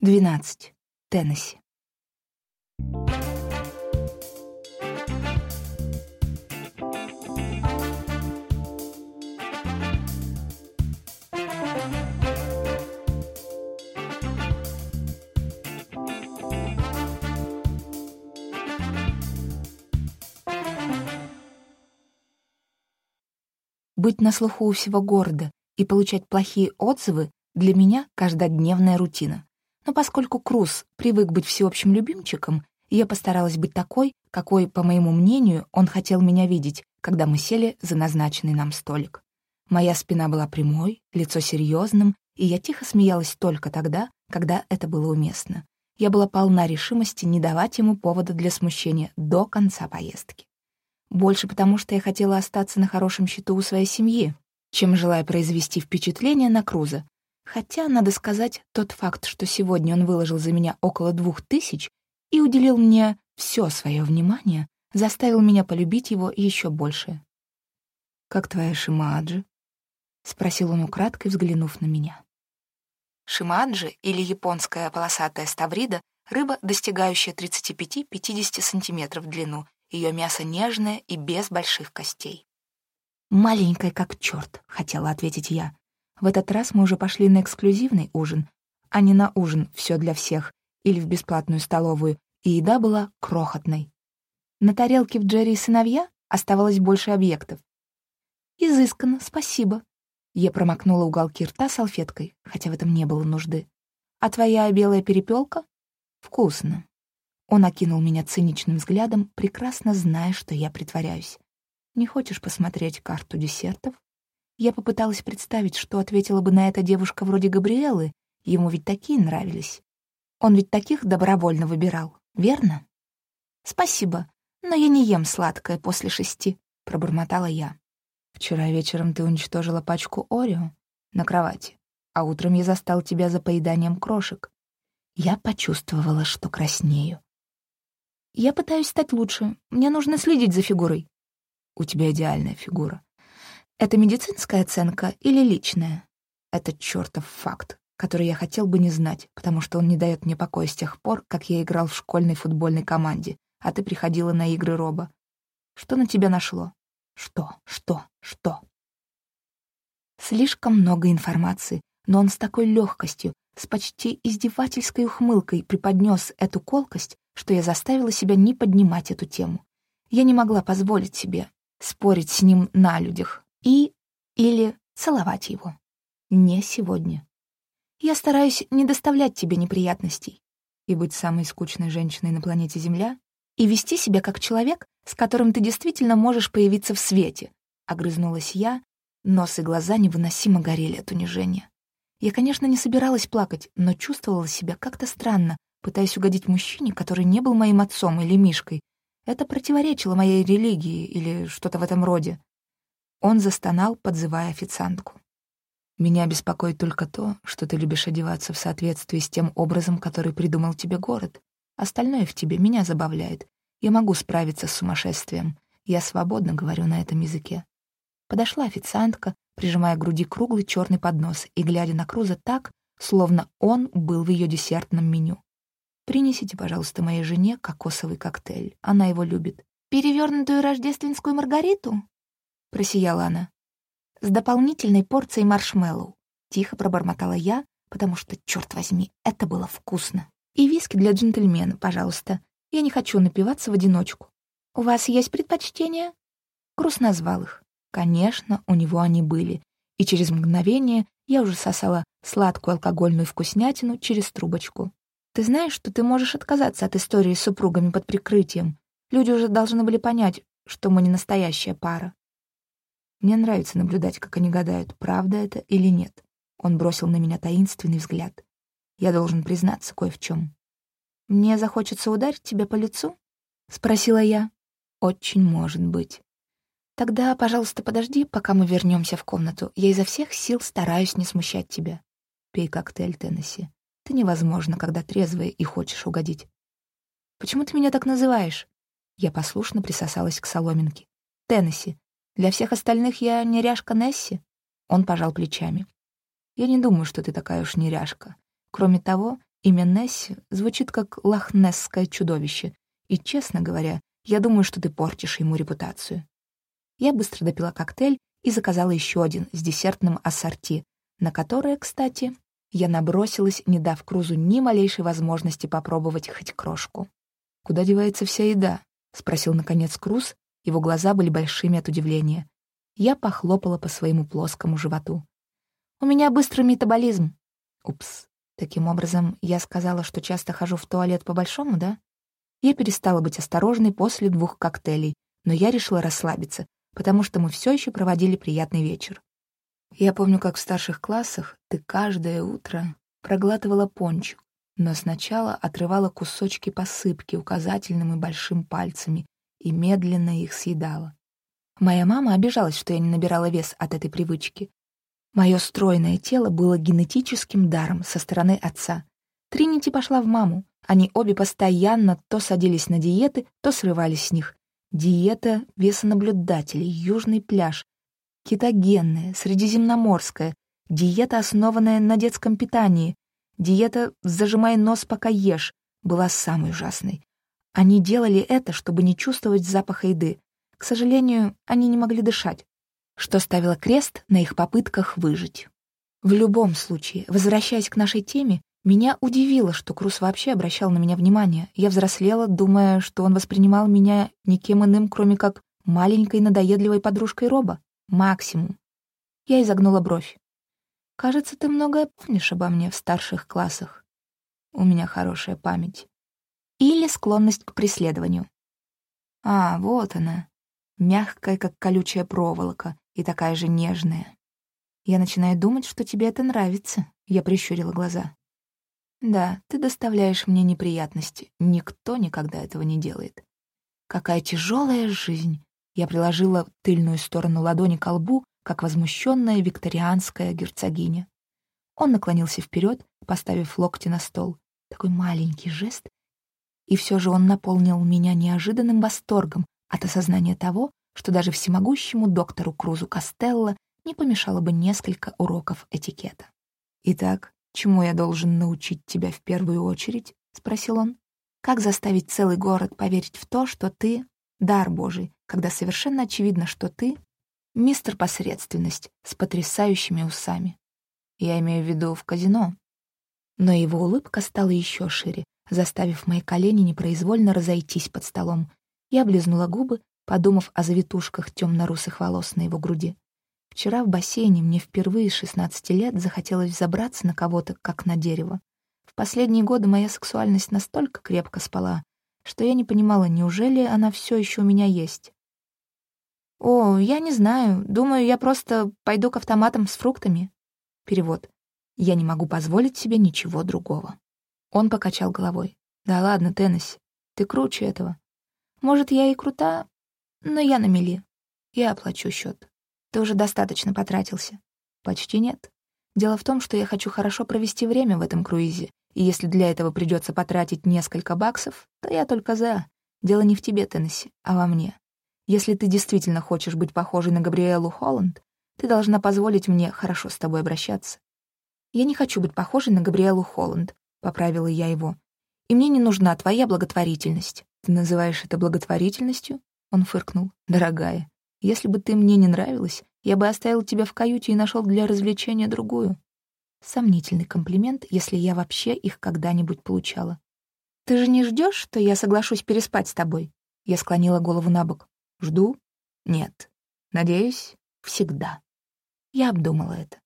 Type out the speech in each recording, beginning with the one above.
12. Теннесси. Быть на слуху у всего города и получать плохие отзывы для меня каждодневная рутина. Но поскольку Круз привык быть всеобщим любимчиком, я постаралась быть такой, какой, по моему мнению, он хотел меня видеть, когда мы сели за назначенный нам столик. Моя спина была прямой, лицо серьезным, и я тихо смеялась только тогда, когда это было уместно. Я была полна решимости не давать ему повода для смущения до конца поездки. Больше потому, что я хотела остаться на хорошем счету у своей семьи, чем желая произвести впечатление на Круза, Хотя, надо сказать, тот факт, что сегодня он выложил за меня около двух тысяч и уделил мне все свое внимание, заставил меня полюбить его еще больше. «Как твоя Шимааджи?» — спросил он украдкой, взглянув на меня. Шимааджи, или японская полосатая ставрида, рыба, достигающая 35-50 сантиметров в длину, ее мясо нежное и без больших костей. «Маленькая как черт», — хотела ответить я, в этот раз мы уже пошли на эксклюзивный ужин, а не на ужин «все для всех» или в бесплатную столовую, и еда была крохотной. На тарелке в Джерри и сыновья оставалось больше объектов. «Изысканно, спасибо». Я промокнула уголки рта салфеткой, хотя в этом не было нужды. «А твоя белая перепелка? «Вкусно». Он окинул меня циничным взглядом, прекрасно зная, что я притворяюсь. «Не хочешь посмотреть карту десертов?» Я попыталась представить, что ответила бы на это девушка вроде Габриэлы, ему ведь такие нравились. Он ведь таких добровольно выбирал, верно? «Спасибо, но я не ем сладкое после шести», — пробормотала я. «Вчера вечером ты уничтожила пачку Орео на кровати, а утром я застал тебя за поеданием крошек. Я почувствовала, что краснею. Я пытаюсь стать лучше, мне нужно следить за фигурой. У тебя идеальная фигура. Это медицинская оценка или личная? Это чертов факт, который я хотел бы не знать, потому что он не дает мне покоя с тех пор, как я играл в школьной футбольной команде, а ты приходила на игры Роба. Что на тебя нашло? Что? Что? Что? Слишком много информации, но он с такой легкостью, с почти издевательской ухмылкой преподнес эту колкость, что я заставила себя не поднимать эту тему. Я не могла позволить себе спорить с ним на людях, и или целовать его. Не сегодня. Я стараюсь не доставлять тебе неприятностей и быть самой скучной женщиной на планете Земля и вести себя как человек, с которым ты действительно можешь появиться в свете, огрызнулась я, нос и глаза невыносимо горели от унижения. Я, конечно, не собиралась плакать, но чувствовала себя как-то странно, пытаясь угодить мужчине, который не был моим отцом или Мишкой. Это противоречило моей религии или что-то в этом роде. Он застонал, подзывая официантку. «Меня беспокоит только то, что ты любишь одеваться в соответствии с тем образом, который придумал тебе город. Остальное в тебе меня забавляет. Я могу справиться с сумасшествием. Я свободно говорю на этом языке». Подошла официантка, прижимая к груди круглый черный поднос и глядя на Круза так, словно он был в ее десертном меню. «Принесите, пожалуйста, моей жене кокосовый коктейль. Она его любит». «Перевернутую рождественскую маргариту?» — просияла она. «С дополнительной порцией маршмеллоу», — тихо пробормотала я, потому что, черт возьми, это было вкусно. «И виски для джентльмена, пожалуйста. Я не хочу напиваться в одиночку. У вас есть предпочтения?» Крус назвал их. Конечно, у него они были. И через мгновение я уже сосала сладкую алкогольную вкуснятину через трубочку. «Ты знаешь, что ты можешь отказаться от истории с супругами под прикрытием? Люди уже должны были понять, что мы не настоящая пара. Мне нравится наблюдать, как они гадают, правда это или нет. Он бросил на меня таинственный взгляд. Я должен признаться кое в чем. «Мне захочется ударить тебя по лицу?» — спросила я. «Очень может быть». «Тогда, пожалуйста, подожди, пока мы вернемся в комнату. Я изо всех сил стараюсь не смущать тебя. Пей коктейль, Теннесси. Ты невозможно, когда трезвая и хочешь угодить». «Почему ты меня так называешь?» Я послушно присосалась к соломинке. «Теннесси, для всех остальных я неряшка Несси?» Он пожал плечами. «Я не думаю, что ты такая уж неряшка. Кроме того, Имя Несси звучит как лохнесское чудовище, и, честно говоря, я думаю, что ты портишь ему репутацию. Я быстро допила коктейль и заказала еще один с десертным ассорти, на которое, кстати, я набросилась, не дав Крузу ни малейшей возможности попробовать хоть крошку. «Куда девается вся еда?» — спросил, наконец, Круз. Его глаза были большими от удивления. Я похлопала по своему плоскому животу. «У меня быстрый метаболизм». «Упс. Таким образом, я сказала, что часто хожу в туалет по-большому, да?» Я перестала быть осторожной после двух коктейлей, но я решила расслабиться, потому что мы все еще проводили приятный вечер. Я помню, как в старших классах ты каждое утро проглатывала пончик, но сначала отрывала кусочки посыпки указательным и большим пальцами и медленно их съедала. Моя мама обижалась, что я не набирала вес от этой привычки. Мое стройное тело было генетическим даром со стороны отца. Тринити пошла в маму. Они обе постоянно то садились на диеты, то срывались с них. Диета весонаблюдателей, южный пляж, кетогенная, средиземноморская, диета, основанная на детском питании, диета «зажимай нос, пока ешь» была самой ужасной. Они делали это, чтобы не чувствовать запаха еды. К сожалению, они не могли дышать, что ставило крест на их попытках выжить. В любом случае, возвращаясь к нашей теме, меня удивило, что Крус вообще обращал на меня внимание. Я взрослела, думая, что он воспринимал меня никем иным, кроме как маленькой надоедливой подружкой Роба. Максимум. Я изогнула бровь. «Кажется, ты многое помнишь обо мне в старших классах. У меня хорошая память. Или склонность к преследованию. А, вот она. Мягкая, как колючая проволока, и такая же нежная. Я начинаю думать, что тебе это нравится. Я прищурила глаза. Да, ты доставляешь мне неприятности. Никто никогда этого не делает. Какая тяжелая жизнь. Я приложила тыльную сторону ладони к лбу, как возмущенная викторианская герцогиня. Он наклонился вперед, поставив локти на стол. Такой маленький жест. И все же он наполнил меня неожиданным восторгом от осознания того, что даже всемогущему доктору Крузу Костелло не помешало бы несколько уроков этикета. Итак, «Чему я должен научить тебя в первую очередь?» — спросил он. «Как заставить целый город поверить в то, что ты — дар Божий, когда совершенно очевидно, что ты — мистер посредственность с потрясающими усами? Я имею в виду в казино». Но его улыбка стала еще шире, заставив мои колени непроизвольно разойтись под столом. Я облизнула губы, подумав о завитушках темно-русых волос на его груди. Вчера в бассейне мне впервые с 16 лет захотелось забраться на кого-то, как на дерево. В последние годы моя сексуальность настолько крепко спала, что я не понимала, неужели она все еще у меня есть. «О, я не знаю. Думаю, я просто пойду к автоматам с фруктами». Перевод. «Я не могу позволить себе ничего другого». Он покачал головой. «Да ладно, Теннесси, ты круче этого. Может, я и крута, но я на мели. Я оплачу счет. Ты уже достаточно потратился. Почти нет. Дело в том, что я хочу хорошо провести время в этом круизе, и если для этого придется потратить несколько баксов, то я только за. Дело не в тебе, Теннесси, а во мне. Если ты действительно хочешь быть похожей на Габриэлу Холланд, ты должна позволить мне хорошо с тобой обращаться. Я не хочу быть похожей на Габриэлу Холланд, поправила я его. И мне не нужна твоя благотворительность. Ты называешь это благотворительностью? Он фыркнул. Дорогая, если бы ты мне не нравилась, я бы оставил тебя в каюте и нашел для развлечения другую. Сомнительный комплимент, если я вообще их когда-нибудь получала. Ты же не ждешь, что я соглашусь переспать с тобой? Я склонила голову на бок. Жду? Нет. Надеюсь, всегда. Я обдумала это.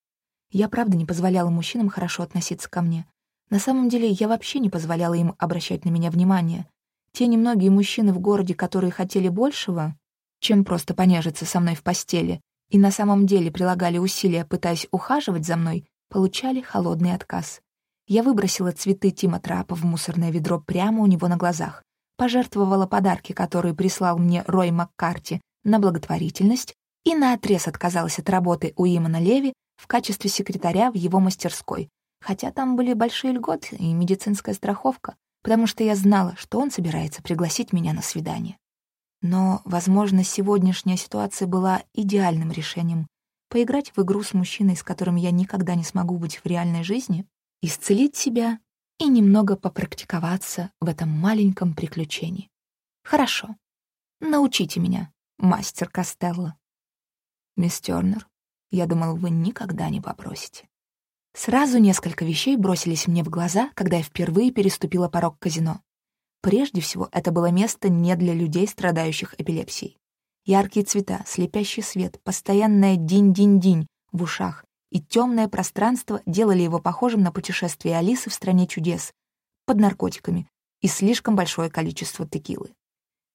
Я правда не позволяла мужчинам хорошо относиться ко мне. На самом деле, я вообще не позволяла им обращать на меня внимание. Те немногие мужчины в городе, которые хотели большего, чем просто понежиться со мной в постели, и на самом деле прилагали усилия, пытаясь ухаживать за мной, получали холодный отказ. Я выбросила цветы Тима Трапа в мусорное ведро прямо у него на глазах, пожертвовала подарки, которые прислал мне Рой Маккарти, на благотворительность и наотрез отказалась от работы у Имана Леви в качестве секретаря в его мастерской, хотя там были большие льготы и медицинская страховка, потому что я знала, что он собирается пригласить меня на свидание. Но, возможно, сегодняшняя ситуация была идеальным решением. Поиграть в игру с мужчиной, с которым я никогда не смогу быть в реальной жизни, исцелить себя и немного попрактиковаться в этом маленьком приключении. Хорошо. Научите меня, мастер Костелло. Мисс Тернер, я думал, вы никогда не попросите. Сразу несколько вещей бросились мне в глаза, когда я впервые переступила порог казино. Прежде всего, это было место не для людей, страдающих эпилепсией. Яркие цвета, слепящий свет, постоянная динь-динь-динь в ушах и темное пространство делали его похожим на путешествие Алисы в «Стране чудес» под наркотиками и слишком большое количество текилы.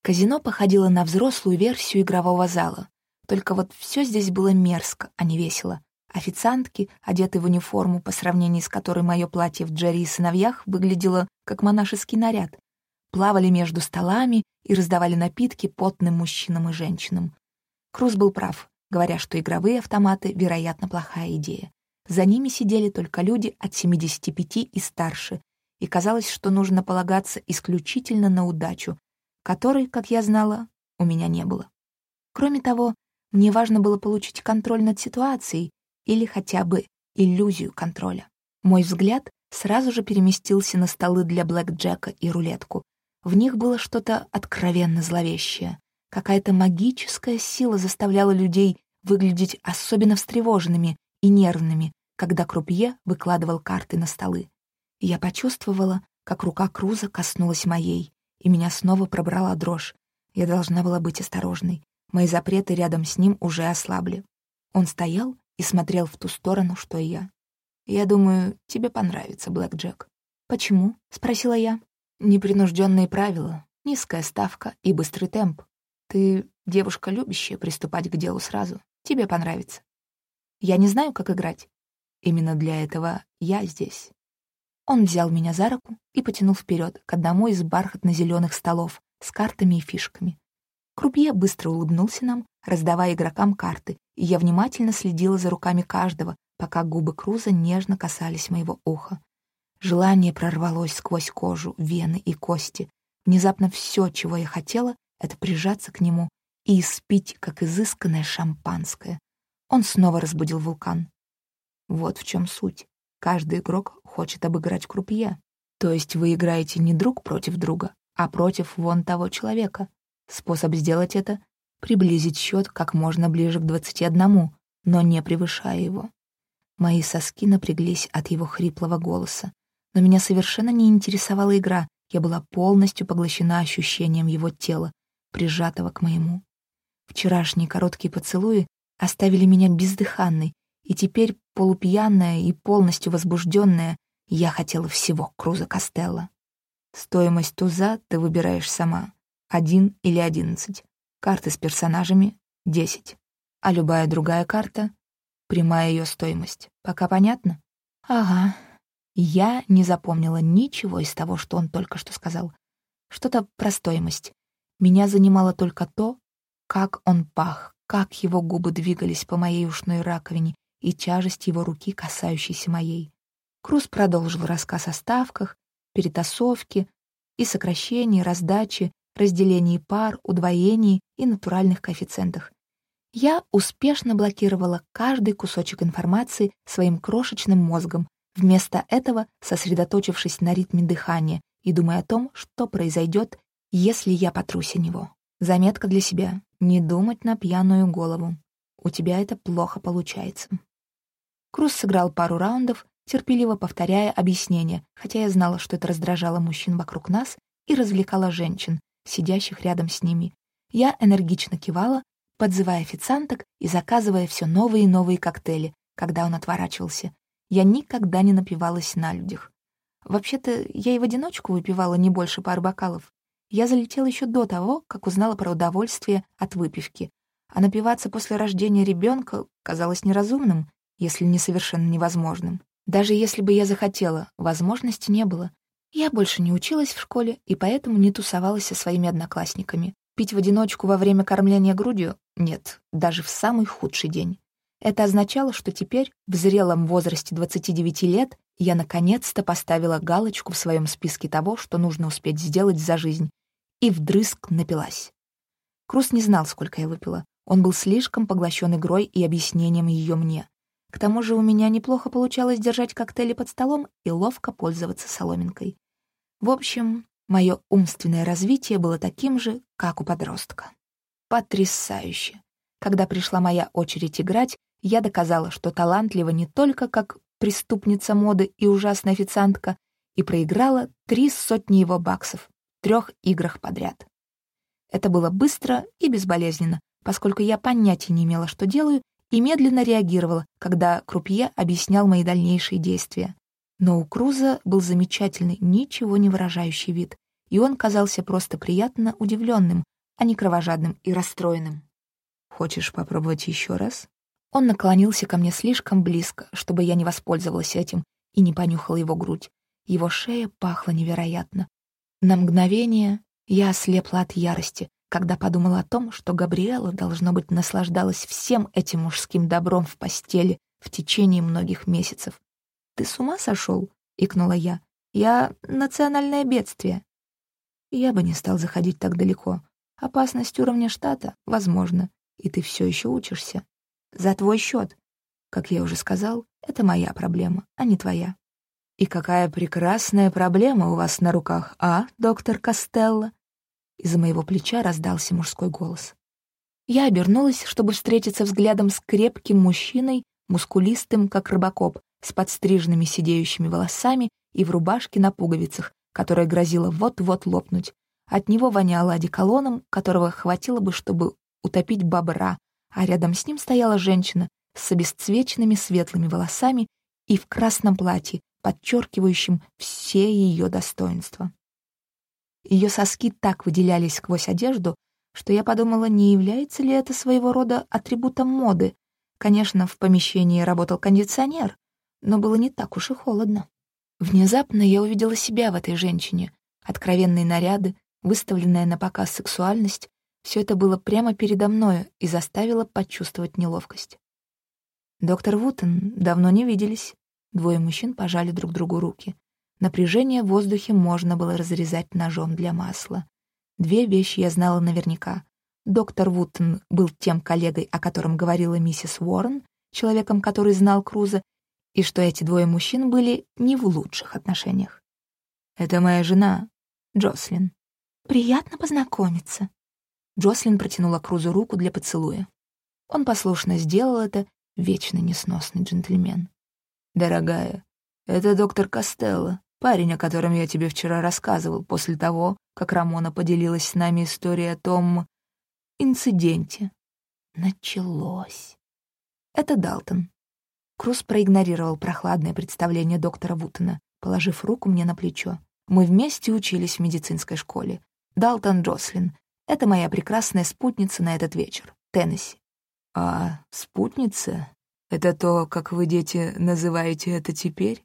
Казино походило на взрослую версию игрового зала. Только вот все здесь было мерзко, а не весело. Официантки, одетые в униформу, по сравнению с которой мое платье в Джерри и сыновьях выглядело как монашеский наряд, плавали между столами и раздавали напитки потным мужчинам и женщинам. Круз был прав, говоря, что игровые автоматы, вероятно, плохая идея. За ними сидели только люди от 75 и старше, и казалось, что нужно полагаться исключительно на удачу, которой, как я знала, у меня не было. Кроме того, мне важно было получить контроль над ситуацией или хотя бы иллюзию контроля. Мой взгляд сразу же переместился на столы для блэкджека и рулетку. В них было что-то откровенно зловещее. Какая-то магическая сила заставляла людей выглядеть особенно встревоженными и нервными, когда крупье выкладывал карты на столы. Я почувствовала, как рука Круза коснулась моей, и меня снова пробрала дрожь. Я должна была быть осторожной. Мои запреты рядом с ним уже ослабли. Он стоял и смотрел в ту сторону, что и я. «Я думаю, тебе понравится, Блэк Джек». «Почему?» — спросила я. «Непринужденные правила, низкая ставка и быстрый темп. Ты девушка, любящая приступать к делу сразу. Тебе понравится. Я не знаю, как играть. Именно для этого я здесь». Он взял меня за руку и потянул вперед к одному из бархатно-зеленых столов с картами и фишками. Крупье быстро улыбнулся нам, раздавая игрокам карты, и я внимательно следила за руками каждого, пока губы Круза нежно касались моего уха. Желание прорвалось сквозь кожу, вены и кости. Внезапно все, чего я хотела, — это прижаться к нему и испить, как изысканное шампанское. Он снова разбудил вулкан. Вот в чем суть. Каждый игрок хочет обыграть крупье. То есть вы играете не друг против друга, а против вон того человека. Способ сделать это — приблизить счет как можно ближе к 21, но не превышая его. Мои соски напряглись от его хриплого голоса, но меня совершенно не интересовала игра, я была полностью поглощена ощущением его тела, прижатого к моему. Вчерашние короткие поцелуи оставили меня бездыханной, и теперь, полупьяная и полностью возбужденная, я хотела всего Круза Костелла. Стоимость туза ты выбираешь сама один или одиннадцать. Карты с персонажами — десять. А любая другая карта — прямая ее стоимость. Пока понятно? Ага. Я не запомнила ничего из того, что он только что сказал. Что-то про стоимость. Меня занимало только то, как он пах, как его губы двигались по моей ушной раковине и тяжесть его руки, касающейся моей. Круз продолжил рассказ о ставках, перетасовке и сокращении, раздаче, разделении пар, удвоении и натуральных коэффициентах. Я успешно блокировала каждый кусочек информации своим крошечным мозгом, вместо этого сосредоточившись на ритме дыхания и думая о том, что произойдет, если я потрусь о него. Заметка для себя — не думать на пьяную голову. У тебя это плохо получается. Круз сыграл пару раундов, терпеливо повторяя объяснения, хотя я знала, что это раздражало мужчин вокруг нас и развлекало женщин, сидящих рядом с ними. Я энергично кивала, подзывая официанток и заказывая все новые и новые коктейли, когда он отворачивался. Я никогда не напивалась на людях. Вообще-то, я и в одиночку выпивала не больше пары бокалов. Я залетела еще до того, как узнала про удовольствие от выпивки. А напиваться после рождения ребенка казалось неразумным, если не совершенно невозможным. Даже если бы я захотела, возможности не было. Я больше не училась в школе и поэтому не тусовалась со своими одноклассниками. Пить в одиночку во время кормления грудью — нет, даже в самый худший день. Это означало, что теперь, в зрелом возрасте 29 лет, я наконец-то поставила галочку в своем списке того, что нужно успеть сделать за жизнь, и вдрызг напилась. Крус не знал, сколько я выпила. Он был слишком поглощен игрой и объяснением ее мне. К тому же у меня неплохо получалось держать коктейли под столом и ловко пользоваться соломинкой. В общем, мое умственное развитие было таким же, как у подростка. Потрясающе! Когда пришла моя очередь играть, я доказала, что талантлива не только как преступница моды и ужасная официантка, и проиграла три сотни его баксов в трех играх подряд. Это было быстро и безболезненно, поскольку я понятия не имела, что делаю, и медленно реагировала, когда крупье объяснял мои дальнейшие действия. Но у Круза был замечательный, ничего не выражающий вид, и он казался просто приятно удивленным, а не кровожадным и расстроенным. «Хочешь попробовать еще раз?» Он наклонился ко мне слишком близко, чтобы я не воспользовалась этим и не понюхала его грудь. Его шея пахла невероятно. На мгновение я ослепла от ярости, когда подумала о том, что Габриэла, должно быть, наслаждалась всем этим мужским добром в постели в течение многих месяцев. «Ты с ума сошел?» — икнула я. «Я национальное бедствие». Я бы не стал заходить так далеко. Опасность уровня штата, возможно, и ты все еще учишься. За твой счет. Как я уже сказал, это моя проблема, а не твоя. «И какая прекрасная проблема у вас на руках, а, доктор Костелло?» Из-за моего плеча раздался мужской голос. Я обернулась, чтобы встретиться взглядом с крепким мужчиной, мускулистым, как рыбакоп, с подстриженными сидеющими волосами и в рубашке на пуговицах, которая грозила вот-вот лопнуть. От него воняло одеколоном, которого хватило бы, чтобы утопить бобра, а рядом с ним стояла женщина с обесцвеченными светлыми волосами и в красном платье, подчеркивающим все ее достоинства. Ее соски так выделялись сквозь одежду, что я подумала, не является ли это своего рода атрибутом моды. Конечно, в помещении работал кондиционер, но было не так уж и холодно. Внезапно я увидела себя в этой женщине. Откровенные наряды, выставленная на показ сексуальность — все это было прямо передо мною и заставило почувствовать неловкость. «Доктор Вутон, давно не виделись». Двое мужчин пожали друг другу руки. Напряжение в воздухе можно было разрезать ножом для масла. Две вещи я знала наверняка. Доктор Вутон был тем коллегой, о котором говорила миссис Уоррен, человеком, который знал Круза, и что эти двое мужчин были не в лучших отношениях. «Это моя жена, Джослин». «Приятно познакомиться». Джослин протянула Крузу руку для поцелуя. Он послушно сделал это, вечно несносный джентльмен. «Дорогая, это доктор Костелло, парень, о котором я тебе вчера рассказывал, после того, как Рамона поделилась с нами историей о том инциденте». Началось. Это Далтон. Круз проигнорировал прохладное представление доктора Вутона, положив руку мне на плечо. Мы вместе учились в медицинской школе. Далтон Джослин. Это моя прекрасная спутница на этот вечер. Теннесси. А спутница? «Это то, как вы, дети, называете это теперь?»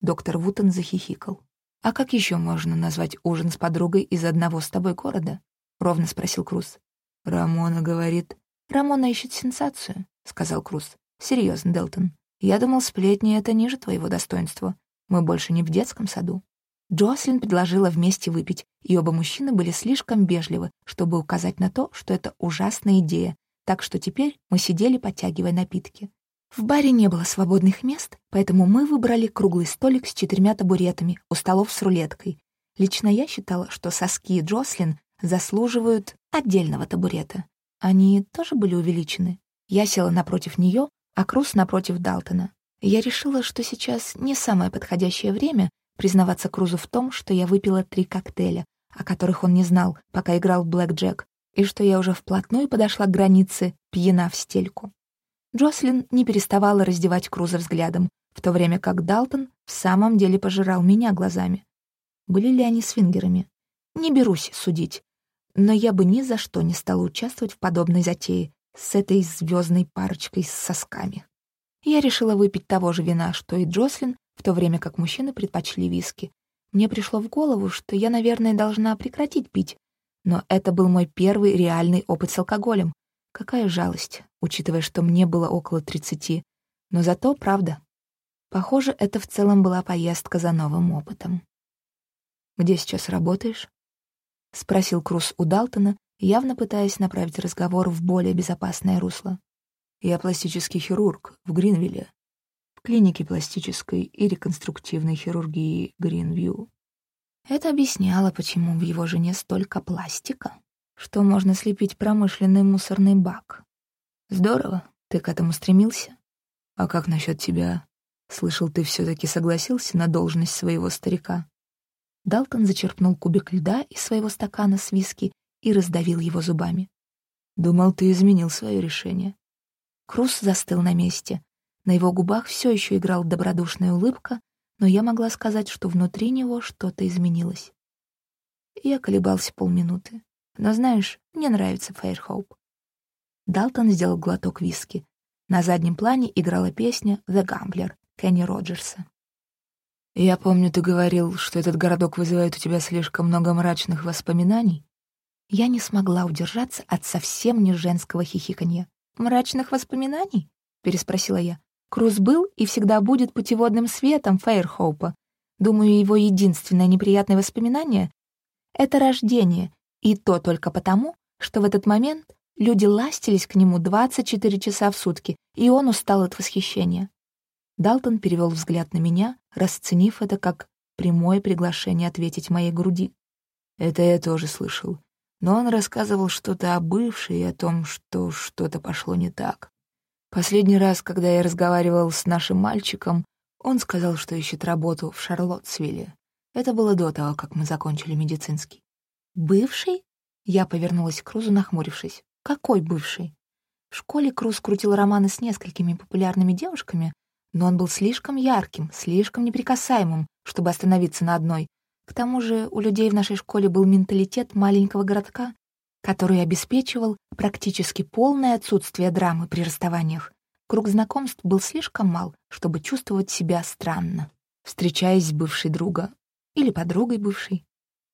Доктор Вутон захихикал. «А как еще можно назвать ужин с подругой из одного с тобой города?» — ровно спросил Круз. «Рамона говорит...» «Рамона ищет сенсацию», — сказал Круз. Серьезно, Делтон. Я думал, сплетни — это ниже твоего достоинства. Мы больше не в детском саду». Джослин предложила вместе выпить, и оба мужчины были слишком вежливы, чтобы указать на то, что это ужасная идея, так что теперь мы сидели, подтягивая напитки. В баре не было свободных мест, поэтому мы выбрали круглый столик с четырьмя табуретами у столов с рулеткой. Лично я считала, что соски Джослин заслуживают отдельного табурета. Они тоже были увеличены. Я села напротив нее, а Круз напротив Далтона. Я решила, что сейчас не самое подходящее время признаваться Крузу в том, что я выпила три коктейля, о которых он не знал, пока играл в Блэк Джек, и что я уже вплотную подошла к границе, пьяна в стельку. Джослин не переставала раздевать Круза взглядом, в то время как Далтон в самом деле пожирал меня глазами. Были ли они свингерами? Не берусь судить. Но я бы ни за что не стала участвовать в подобной затее с этой звездной парочкой с сосками. Я решила выпить того же вина, что и Джослин, в то время как мужчины предпочли виски. Мне пришло в голову, что я, наверное, должна прекратить пить. Но это был мой первый реальный опыт с алкоголем, Какая жалость, учитывая, что мне было около тридцати. Но зато правда. Похоже, это в целом была поездка за новым опытом. «Где сейчас работаешь?» — спросил Круз у Далтона, явно пытаясь направить разговор в более безопасное русло. «Я пластический хирург в Гринвилле, в клинике пластической и реконструктивной хирургии Гринвью. Это объясняло, почему в его жене столько пластика, что можно слепить промышленный мусорный бак. Здорово, ты к этому стремился? А как насчет тебя? Слышал, ты все таки согласился на должность своего старика? Далтон зачерпнул кубик льда из своего стакана с виски и раздавил его зубами. Думал, ты изменил свое решение. Крус застыл на месте. На его губах все еще играла добродушная улыбка, но я могла сказать, что внутри него что-то изменилось. Я колебался полминуты. Но знаешь, мне нравится Фейрхоуп. Далтон сделал глоток виски. На заднем плане играла песня «The Gambler» Кенни Роджерса. «Я помню, ты говорил, что этот городок вызывает у тебя слишком много мрачных воспоминаний». Я не смогла удержаться от совсем не женского хихиканья. «Мрачных воспоминаний?» — переспросила я. «Круз был и всегда будет путеводным светом Фейрхоупа. Думаю, его единственное неприятное воспоминание — это рождение, и то только потому, что в этот момент люди ластились к нему 24 часа в сутки, и он устал от восхищения. Далтон перевел взгляд на меня, расценив это как прямое приглашение ответить моей груди. Это я тоже слышал. Но он рассказывал что-то о бывшей и о том, что что-то пошло не так. Последний раз, когда я разговаривал с нашим мальчиком, он сказал, что ищет работу в Шарлоттсвилле. Это было до того, как мы закончили медицинский. «Бывший?» Я повернулась к Крузу, нахмурившись. «Какой бывший?» В школе Круз крутил романы с несколькими популярными девушками, но он был слишком ярким, слишком неприкасаемым, чтобы остановиться на одной. К тому же у людей в нашей школе был менталитет маленького городка, который обеспечивал практически полное отсутствие драмы при расставаниях. Круг знакомств был слишком мал, чтобы чувствовать себя странно, встречаясь с бывшей друга или подругой бывшей.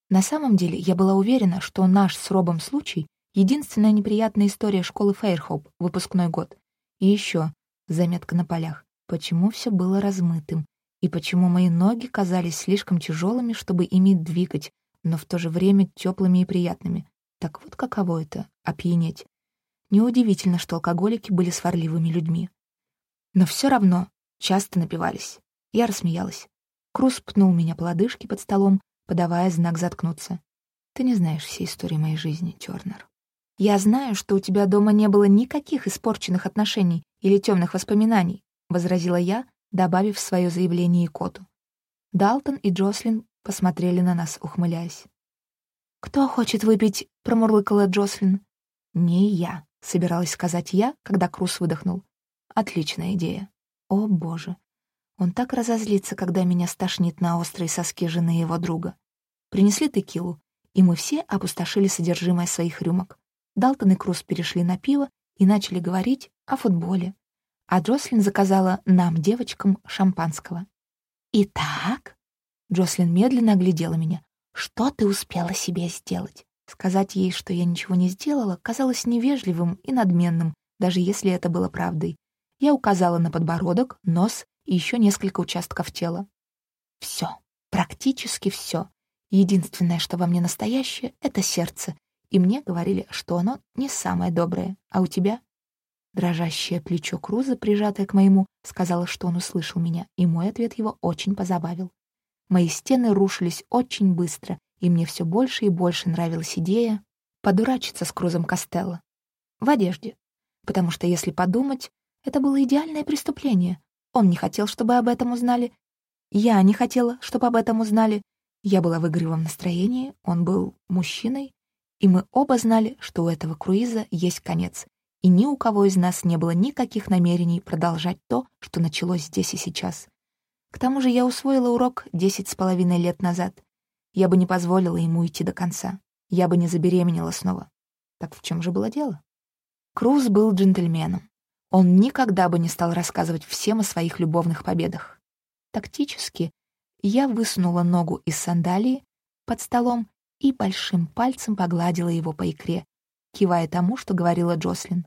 На самом деле, я была уверена, что наш с Робом случай — единственная неприятная история школы Фейрхоп, выпускной год. И еще заметка на полях. Почему все было размытым? И почему мои ноги казались слишком тяжелыми, чтобы ими двигать, но в то же время теплыми и приятными? Так вот каково это — опьянеть. Неудивительно, что алкоголики были сварливыми людьми. Но все равно часто напивались. Я рассмеялась. Круз пнул меня по лодыжке под столом, подавая знак заткнуться. «Ты не знаешь всей истории моей жизни, Тёрнер. Я знаю, что у тебя дома не было никаких испорченных отношений или темных воспоминаний», — возразила я, добавив свое заявление Икоту. Далтон и Джослин посмотрели на нас, ухмыляясь. «Кто хочет выпить?» — промурлыкала Джослин. «Не я», — собиралась сказать я, когда Крус выдохнул. «Отличная идея. О, боже, он так разозлится, когда меня стошнит на острые соски жены его друга. Принесли текилу, и мы все опустошили содержимое своих рюмок. Далтон и Круз перешли на пиво и начали говорить о футболе. А Джослин заказала нам, девочкам, шампанского. «Итак?» — Джослин медленно оглядела меня. «Что ты успела себе сделать?» Сказать ей, что я ничего не сделала, казалось невежливым и надменным, даже если это было правдой. Я указала на подбородок, нос и еще несколько участков тела. Все, практически все. Единственное, что во мне настоящее, — это сердце. И мне говорили, что оно не самое доброе. А у тебя? Дрожащее плечо Круза, прижатое к моему, сказала, что он услышал меня, и мой ответ его очень позабавил. Мои стены рушились очень быстро, и мне все больше и больше нравилась идея подурачиться с Крузом Костелло. В одежде. Потому что, если подумать, это было идеальное преступление. Он не хотел, чтобы об этом узнали. Я не хотела, чтобы об этом узнали. Я была в игривом настроении, он был мужчиной, и мы оба знали, что у этого круиза есть конец, и ни у кого из нас не было никаких намерений продолжать то, что началось здесь и сейчас. К тому же я усвоила урок десять с половиной лет назад. Я бы не позволила ему идти до конца. Я бы не забеременела снова. Так в чем же было дело? Круз был джентльменом. Он никогда бы не стал рассказывать всем о своих любовных победах. Тактически я высунула ногу из сандалии под столом и большим пальцем погладила его по икре, кивая тому, что говорила Джослин.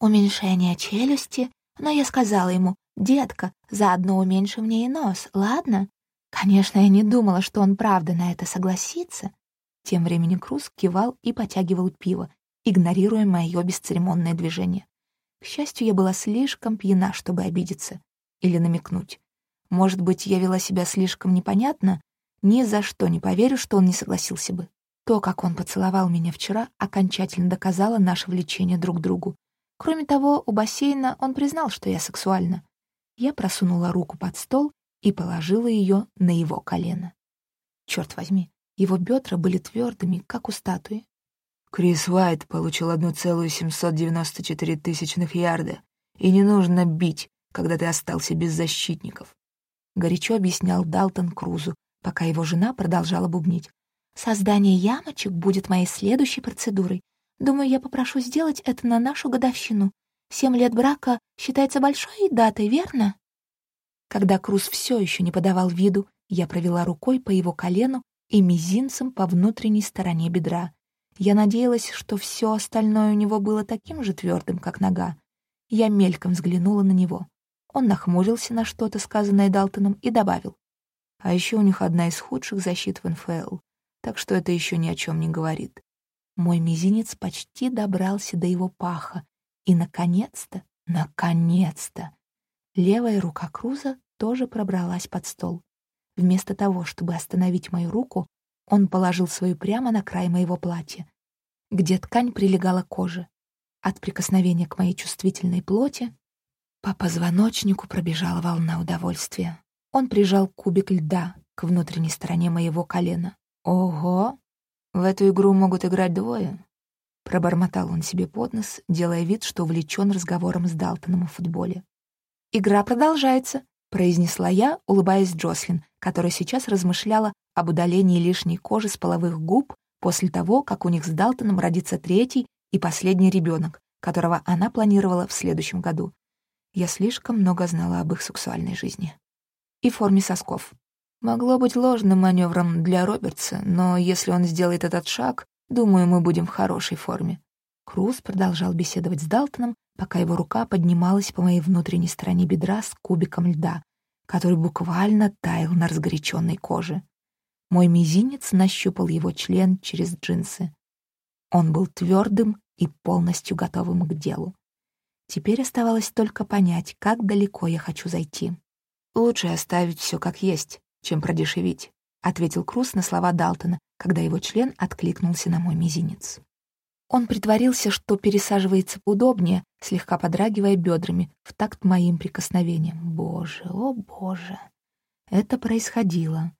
«Уменьшение челюсти?» Но я сказала ему, «Детка, заодно уменьши мне и нос, ладно?» Конечно, я не думала, что он правда на это согласится. Тем временем Круз кивал и потягивал пиво, игнорируя мое бесцеремонное движение. К счастью, я была слишком пьяна, чтобы обидеться. или намекнуть. Может быть, я вела себя слишком непонятно? Ни за что не поверю, что он не согласился бы. То, как он поцеловал меня вчера, окончательно доказало наше влечение друг к другу. Кроме того, у бассейна он признал, что я сексуальна. Я просунула руку под стол и положила ее на его колено. Черт возьми, его бедра были твердыми, как у статуи. Крис Уайт получил 1,794 тысячных ярда, и не нужно бить, когда ты остался без защитников. Горячо объяснял Далтон Крузу, пока его жена продолжала бубнить. «Создание ямочек будет моей следующей процедурой. Думаю, я попрошу сделать это на нашу годовщину. Семь лет брака считается большой датой, верно?» Когда Круз все еще не подавал виду, я провела рукой по его колену и мизинцем по внутренней стороне бедра. Я надеялась, что все остальное у него было таким же твердым, как нога. Я мельком взглянула на него. Он нахмурился на что-то, сказанное Далтоном, и добавил. А еще у них одна из худших защит в НФЛ, так что это еще ни о чем не говорит. Мой мизинец почти добрался до его паха, и, наконец-то, наконец-то, левая рука Круза тоже пробралась под стол. Вместо того, чтобы остановить мою руку, он положил свою прямо на край моего платья, где ткань прилегала к коже. От прикосновения к моей чувствительной плоти по позвоночнику пробежала волна удовольствия. Он прижал кубик льда к внутренней стороне моего колена. «Ого! В эту игру могут играть двое!» Пробормотал он себе под нос, делая вид, что увлечен разговором с Далтоном о футболе. «Игра продолжается», — произнесла я, улыбаясь Джослин, которая сейчас размышляла об удалении лишней кожи с половых губ после того, как у них с Далтоном родится третий и последний ребенок, которого она планировала в следующем году. Я слишком много знала об их сексуальной жизни. И форме сосков. Могло быть ложным маневром для Робертса, но если он сделает этот шаг, думаю, мы будем в хорошей форме. Круз продолжал беседовать с Далтоном, пока его рука поднималась по моей внутренней стороне бедра с кубиком льда, который буквально таял на разгоряченной коже. Мой мизинец нащупал его член через джинсы. Он был твердым и полностью готовым к делу. Теперь оставалось только понять, как далеко я хочу зайти. «Лучше оставить все как есть, чем продешевить», — ответил Круз на слова Далтона, когда его член откликнулся на мой мизинец. Он притворился, что пересаживается поудобнее, слегка подрагивая бедрами, в такт моим прикосновением. Боже, о боже! Это происходило.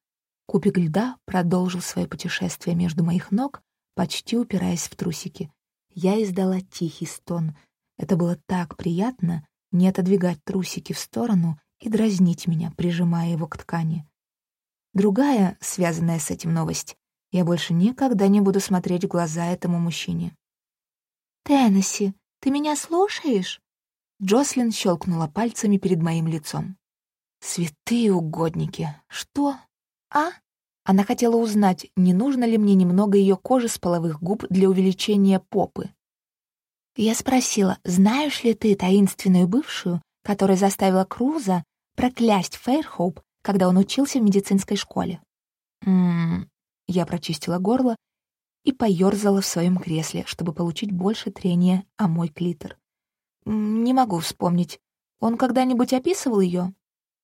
Кубик льда продолжил свое путешествие между моих ног, почти упираясь в трусики. Я издала тихий стон — это было так приятно не отодвигать трусики в сторону и дразнить меня, прижимая его к ткани. Другая, связанная с этим новость, я больше никогда не буду смотреть в глаза этому мужчине. «Теннесси, ты меня слушаешь?» Джослин щелкнула пальцами перед моим лицом. «Святые угодники! Что? А?» Она хотела узнать, не нужно ли мне немного ее кожи с половых губ для увеличения попы. Я спросила, знаешь ли ты таинственную бывшую, которая заставила Круза проклясть Фейрхоуп, когда он учился в медицинской школе? Ммм, я прочистила горло и поёрзала в своем кресле, чтобы получить больше трения о мой клитор. Не могу вспомнить. Он когда-нибудь описывал ее?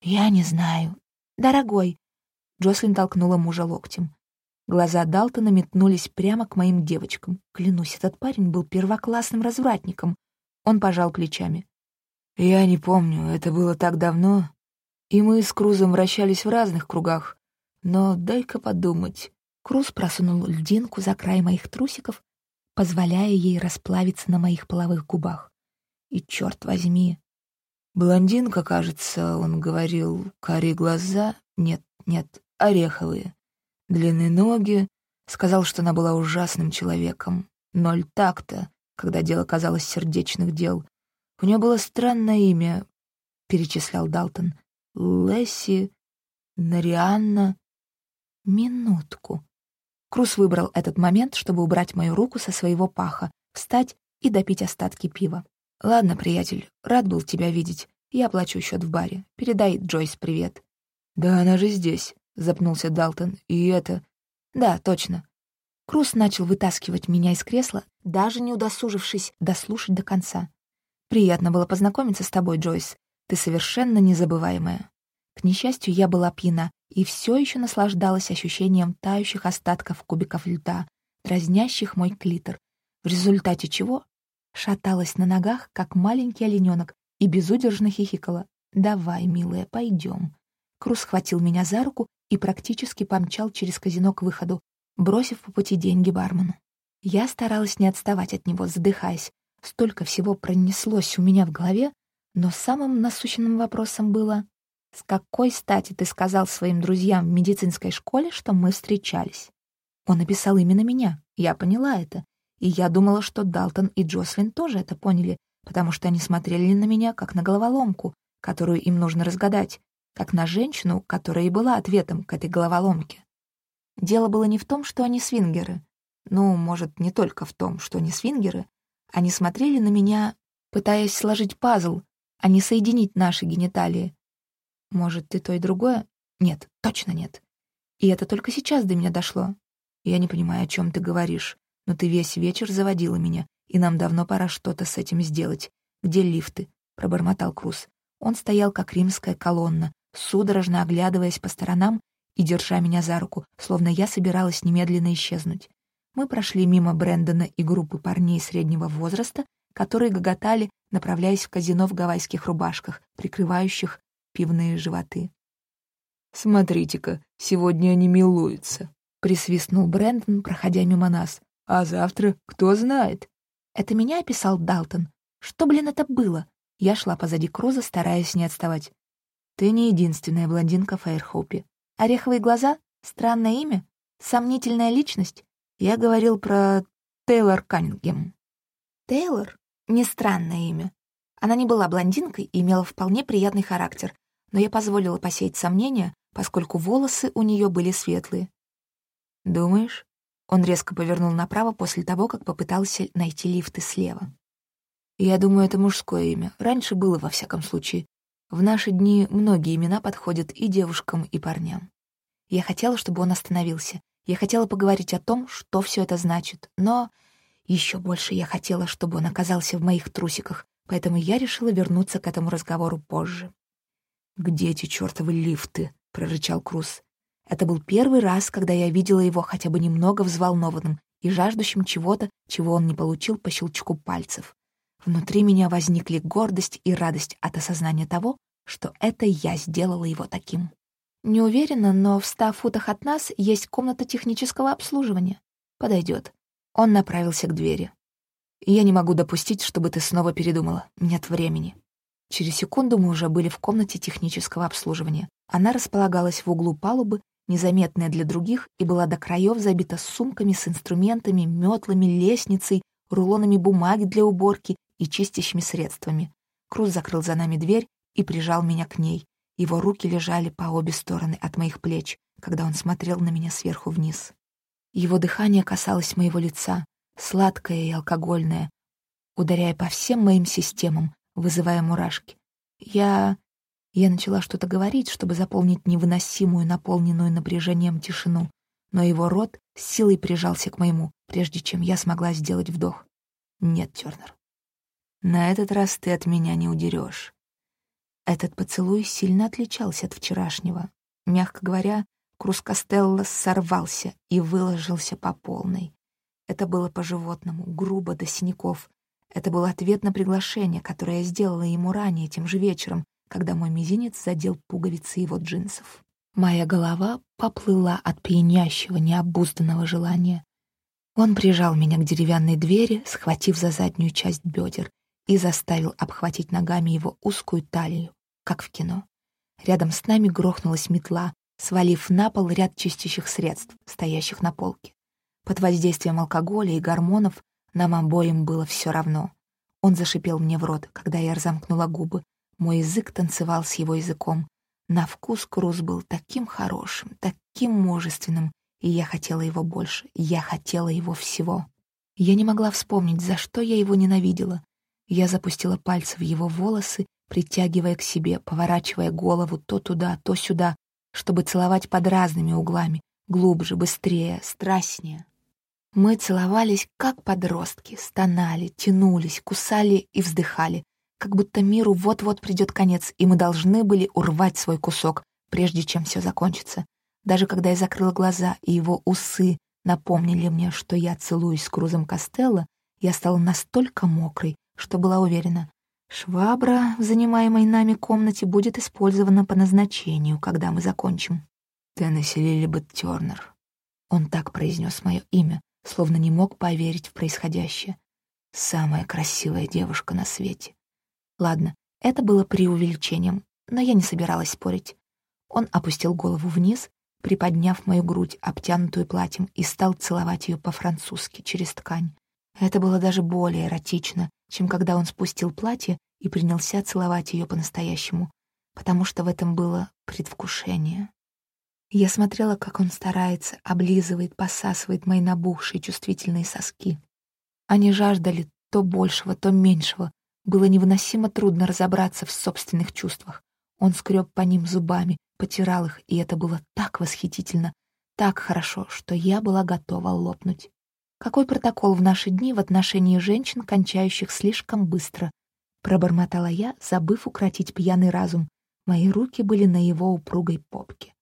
Я не знаю. Дорогой. Джослин толкнула мужа локтем. Глаза Далтона метнулись прямо к моим девочкам. Клянусь, этот парень был первоклассным развратником. Он пожал плечами. «Я не помню, это было так давно, и мы с Крузом вращались в разных кругах. Но дай-ка подумать». Круз просунул льдинку за край моих трусиков, позволяя ей расплавиться на моих половых губах. И, черт возьми, блондинка, кажется, он говорил, карие глаза, нет, нет, ореховые. Длинные ноги, сказал, что она была ужасным человеком. Ноль такта, когда дело казалось сердечных дел. У нее было странное имя, перечислял Далтон. Лесси, Нарианна. Минутку. Крус выбрал этот момент, чтобы убрать мою руку со своего паха, встать и допить остатки пива. «Ладно, приятель, рад был тебя видеть. Я плачу счет в баре. Передай Джойс привет». «Да она же здесь», — запнулся Далтон. «И это...» «Да, точно». Крус начал вытаскивать меня из кресла, даже не удосужившись дослушать до конца. «Приятно было познакомиться с тобой, Джойс. Ты совершенно незабываемая». К несчастью, я была пьяна и все еще наслаждалась ощущением тающих остатков кубиков льда, дразнящих мой клитор, в результате чего шаталась на ногах, как маленький олененок, и безудержно хихикала. «Давай, милая, пойдем». Крус схватил меня за руку и практически помчал через казино к выходу, бросив по пути деньги бармену. Я старалась не отставать от него, задыхаясь. Столько всего пронеслось у меня в голове, но самым насущным вопросом было, с какой стати ты сказал своим друзьям в медицинской школе, что мы встречались? Он написал именно меня, я поняла это. И я думала, что Далтон и Джослин тоже это поняли, потому что они смотрели на меня как на головоломку, которую им нужно разгадать, как на женщину, которая и была ответом к этой головоломке. Дело было не в том, что они свингеры. Ну, может, не только в том, что они свингеры. Они смотрели на меня, пытаясь сложить пазл, а не соединить наши гениталии. Может, ты то и другое? Нет, точно нет. И это только сейчас до меня дошло. Я не понимаю, о чем ты говоришь, но ты весь вечер заводила меня, и нам давно пора что-то с этим сделать. Где лифты? Пробормотал Круз. Он стоял, как римская колонна, судорожно оглядываясь по сторонам и держа меня за руку, словно я собиралась немедленно исчезнуть. Мы прошли мимо Брэндона и группы парней среднего возраста, которые гоготали, направляясь в казино в гавайских рубашках, прикрывающих пивные животы. «Смотрите-ка, сегодня они милуются», — присвистнул Брэндон, проходя мимо нас. «А завтра кто знает?» «Это меня описал Далтон. Что, блин, это было?» Я шла позади Круза, стараясь не отставать. Ты не единственная блондинка в Фейрхоупе. Ореховые глаза? Странное имя? Сомнительная личность? Я говорил про Тейлор Каннингем. Тейлор? Не странное имя. Она не была блондинкой и имела вполне приятный характер, но я позволила посеять сомнения, поскольку волосы у нее были светлые. «Думаешь?» Он резко повернул направо после того, как попытался найти лифты слева. «Я думаю, это мужское имя. Раньше было, во всяком случае. В наши дни многие имена подходят и девушкам, и парням. Я хотела, чтобы он остановился. Я хотела поговорить о том, что все это значит, но еще больше я хотела, чтобы он оказался в моих трусиках, поэтому я решила вернуться к этому разговору позже. «Где эти чертовы лифты?» — прорычал Круз. Это был первый раз, когда я видела его хотя бы немного взволнованным и жаждущим чего-то, чего он не получил по щелчку пальцев. Внутри меня возникли гордость и радость от осознания того, что это я сделала его таким. Не уверена, но в ста футах от нас есть комната технического обслуживания. Подойдет. Он направился к двери. «Я не могу допустить, чтобы ты снова передумала. Нет времени». Через секунду мы уже были в комнате технического обслуживания. Она располагалась в углу палубы, незаметная для других, и была до краев забита сумками с инструментами, метлами, лестницей, рулонами бумаги для уборки и чистящими средствами. Круз закрыл за нами дверь и прижал меня к ней. Его руки лежали по обе стороны от моих плеч, когда он смотрел на меня сверху вниз. Его дыхание касалось моего лица, сладкое и алкогольное, ударяя по всем моим системам, вызывая мурашки. Я... Я начала что-то говорить, чтобы заполнить невыносимую, наполненную напряжением тишину, но его рот с силой прижался к моему, прежде чем я смогла сделать вдох. «Нет, Тёрнер, на этот раз ты от меня не удерешь. Этот поцелуй сильно отличался от вчерашнего. Мягко говоря, Костелло сорвался и выложился по полной. Это было по-животному, грубо до синяков. Это был ответ на приглашение, которое я сделала ему ранее, тем же вечером, когда мой мизинец задел пуговицы его джинсов. Моя голова поплыла от пьянящего, необузданного желания. Он прижал меня к деревянной двери, схватив за заднюю часть бедер, и заставил обхватить ногами его узкую талию, как в кино. Рядом с нами грохнулась метла, свалив на пол ряд чистящих средств, стоящих на полке. Под воздействием алкоголя и гормонов нам обоим было все равно. Он зашипел мне в рот, когда я разомкнула губы. Мой язык танцевал с его языком. На вкус Круз был таким хорошим, таким мужественным, и я хотела его больше, я хотела его всего. Я не могла вспомнить, за что я его ненавидела, я запустила пальцы в его волосы, притягивая к себе, поворачивая голову то туда, то сюда, чтобы целовать под разными углами, глубже, быстрее, страстнее. Мы целовались, как подростки, стонали, тянулись, кусали и вздыхали, как будто миру вот-вот придет конец, и мы должны были урвать свой кусок, прежде чем все закончится. Даже когда я закрыла глаза, и его усы напомнили мне, что я целуюсь с Крузом Костелло, я стала настолько мокрой, что была уверена, швабра в занимаемой нами комнате будет использована по назначению, когда мы закончим. Теннесси Лилибет Тернер. Он так произнес мое имя, словно не мог поверить в происходящее. Самая красивая девушка на свете. Ладно, это было преувеличением, но я не собиралась спорить. Он опустил голову вниз, приподняв мою грудь, обтянутую платьем, и стал целовать ее по-французски через ткань. Это было даже более эротично, чем когда он спустил платье и принялся целовать ее по-настоящему, потому что в этом было предвкушение. Я смотрела, как он старается, облизывает, посасывает мои набухшие чувствительные соски. Они жаждали то большего, то меньшего. Было невыносимо трудно разобраться в собственных чувствах. Он скреб по ним зубами, потирал их, и это было так восхитительно, так хорошо, что я была готова лопнуть. Какой протокол в наши дни в отношении женщин, кончающих слишком быстро? Пробормотала я, забыв укротить пьяный разум. Мои руки были на его упругой попке.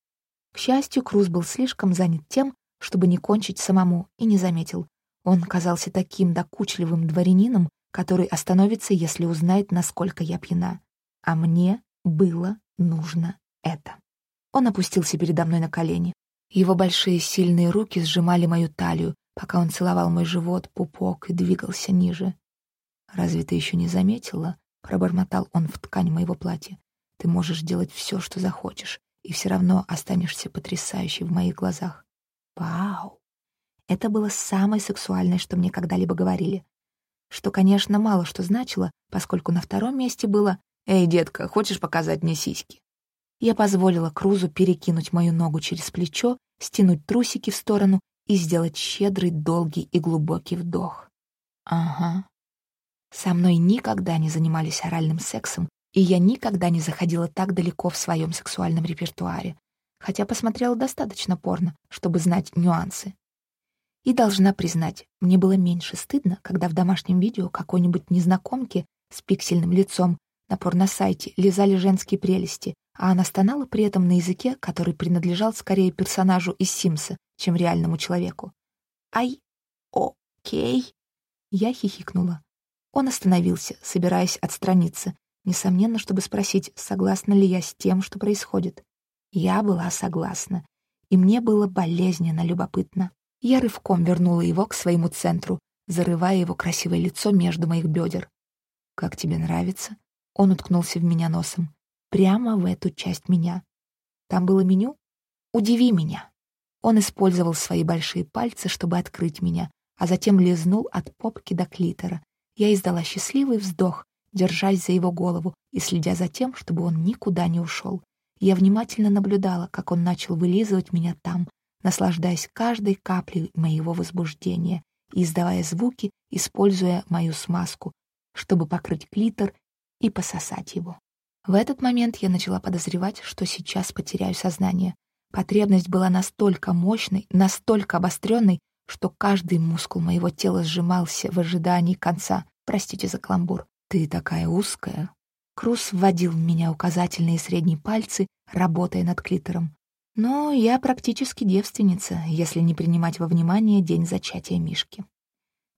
К счастью, Круз был слишком занят тем, чтобы не кончить самому, и не заметил. Он казался таким докучливым дворянином, который остановится, если узнает, насколько я пьяна. А мне было нужно это. Он опустился передо мной на колени. Его большие сильные руки сжимали мою талию, пока он целовал мой живот, пупок и двигался ниже. «Разве ты еще не заметила?» — пробормотал он в ткань моего платья. «Ты можешь делать все, что захочешь, и все равно останешься потрясающей в моих глазах». «Вау!» Это было самое сексуальное, что мне когда-либо говорили. Что, конечно, мало что значило, поскольку на втором месте было «Эй, детка, хочешь показать мне сиськи?» Я позволила Крузу перекинуть мою ногу через плечо, стянуть трусики в сторону и сделать щедрый, долгий и глубокий вдох. Ага. Со мной никогда не занимались оральным сексом, и я никогда не заходила так далеко в своем сексуальном репертуаре, хотя посмотрела достаточно порно, чтобы знать нюансы. И должна признать, мне было меньше стыдно, когда в домашнем видео какой-нибудь незнакомки с пиксельным лицом на порносайте лизали женские прелести, а она стонала при этом на языке, который принадлежал скорее персонажу из «Симса», чем реальному человеку. «Ай, окей». Я хихикнула. Он остановился, собираясь отстраниться, несомненно, чтобы спросить, согласна ли я с тем, что происходит. Я была согласна, и мне было болезненно любопытно. Я рывком вернула его к своему центру, зарывая его красивое лицо между моих бедер. «Как тебе нравится?» Он уткнулся в меня носом. Прямо в эту часть меня. Там было меню? «Удиви меня». Он использовал свои большие пальцы, чтобы открыть меня, а затем лизнул от попки до клитора. Я издала счастливый вздох, держась за его голову и следя за тем, чтобы он никуда не ушел. Я внимательно наблюдала, как он начал вылизывать меня там, наслаждаясь каждой каплей моего возбуждения и издавая звуки, используя мою смазку, чтобы покрыть клитор и пососать его. В этот момент я начала подозревать, что сейчас потеряю сознание. Потребность была настолько мощной, настолько обостренной, что каждый мускул моего тела сжимался в ожидании конца. Простите за каламбур. «Ты такая узкая». Круз вводил в меня указательные и средние пальцы, работая над клитором. Но я практически девственница, если не принимать во внимание день зачатия Мишки.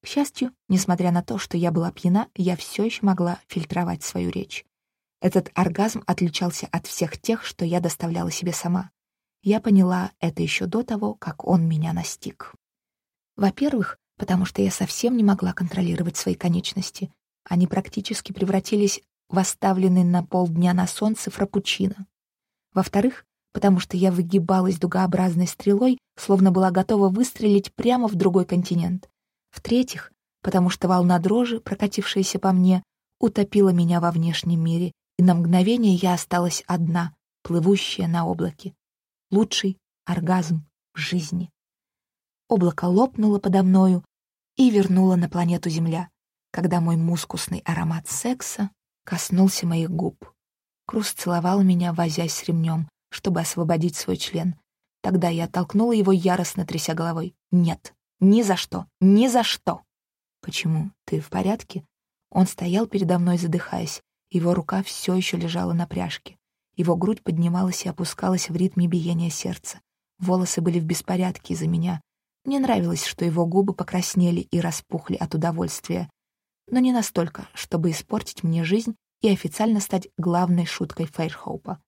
К счастью, несмотря на то, что я была пьяна, я все еще могла фильтровать свою речь. Этот оргазм отличался от всех тех, что я доставляла себе сама. Я поняла это еще до того, как он меня настиг. Во-первых, потому что я совсем не могла контролировать свои конечности. Они практически превратились в оставленный на полдня на солнце фрапучино. Во-вторых, потому что я выгибалась дугообразной стрелой, словно была готова выстрелить прямо в другой континент. В-третьих, потому что волна дрожи, прокатившаяся по мне, утопила меня во внешнем мире, и на мгновение я осталась одна, плывущая на облаке. Лучший оргазм в жизни. Облако лопнуло подо мною и вернуло на планету Земля, когда мой мускусный аромат секса коснулся моих губ. Крус целовал меня, возясь с ремнем, чтобы освободить свой член. Тогда я оттолкнула его, яростно тряся головой. «Нет, ни за что, ни за что!» «Почему? Ты в порядке?» Он стоял передо мной, задыхаясь. Его рука все еще лежала на пряжке. Его грудь поднималась и опускалась в ритме биения сердца. Волосы были в беспорядке из-за меня. Мне нравилось, что его губы покраснели и распухли от удовольствия. Но не настолько, чтобы испортить мне жизнь и официально стать главной шуткой Фейрхоупа.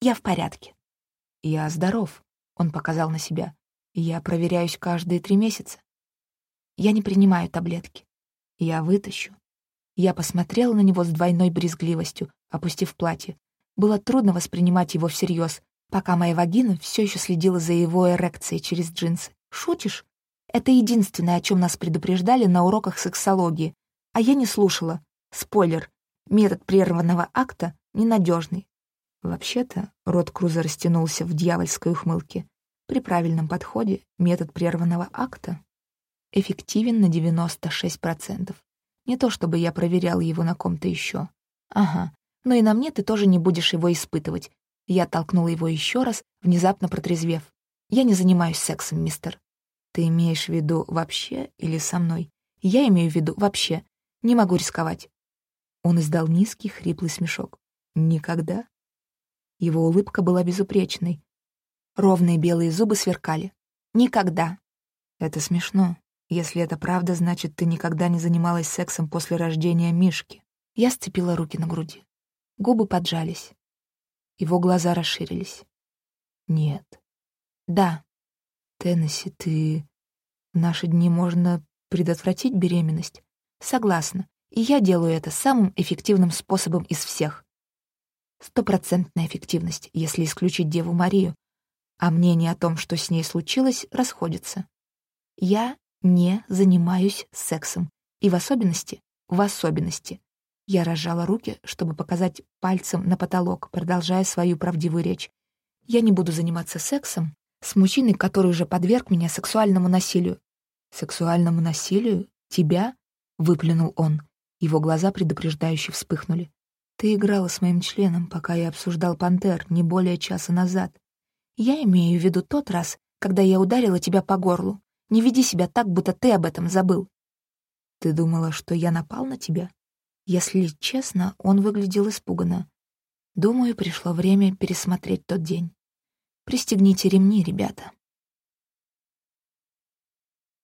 «Я в порядке». «Я здоров», — он показал на себя. «Я проверяюсь каждые три месяца». «Я не принимаю таблетки». «Я вытащу». Я посмотрела на него с двойной брезгливостью, опустив платье. Было трудно воспринимать его всерьез, пока моя вагина все еще следила за его эрекцией через джинсы. «Шутишь?» Это единственное, о чем нас предупреждали на уроках сексологии. А я не слушала. Спойлер. Метод прерванного акта ненадежный. Вообще-то, рот Круза растянулся в дьявольской ухмылке. При правильном подходе метод прерванного акта эффективен на 96%. Не то чтобы я проверял его на ком-то еще. Ага, но и на мне ты тоже не будешь его испытывать. Я толкнула его еще раз, внезапно протрезвев. Я не занимаюсь сексом, мистер. Ты имеешь в виду вообще или со мной? Я имею в виду вообще. Не могу рисковать. Он издал низкий, хриплый смешок. Никогда? Его улыбка была безупречной. Ровные белые зубы сверкали. Никогда. Это смешно. Если это правда, значит, ты никогда не занималась сексом после рождения Мишки. Я сцепила руки на груди. Губы поджались. Его глаза расширились. Нет. Да. Теннесси, ты... В наши дни можно предотвратить беременность? Согласна. И я делаю это самым эффективным способом из всех. Стопроцентная эффективность, если исключить Деву Марию, а мнение о том, что с ней случилось, расходится. Я не занимаюсь сексом, и в особенности, в особенности. Я разжала руки, чтобы показать пальцем на потолок, продолжая свою правдивую речь. Я не буду заниматься сексом с мужчиной, который уже подверг меня сексуальному насилию. «Сексуальному насилию? Тебя?» — выплюнул он. Его глаза предупреждающе вспыхнули. Ты играла с моим членом, пока я обсуждал пантер не более часа назад. Я имею в виду тот раз, когда я ударила тебя по горлу. Не веди себя так, будто ты об этом забыл. Ты думала, что я напал на тебя? Если честно, он выглядел испуганно. Думаю, пришло время пересмотреть тот день. Пристегните ремни, ребята.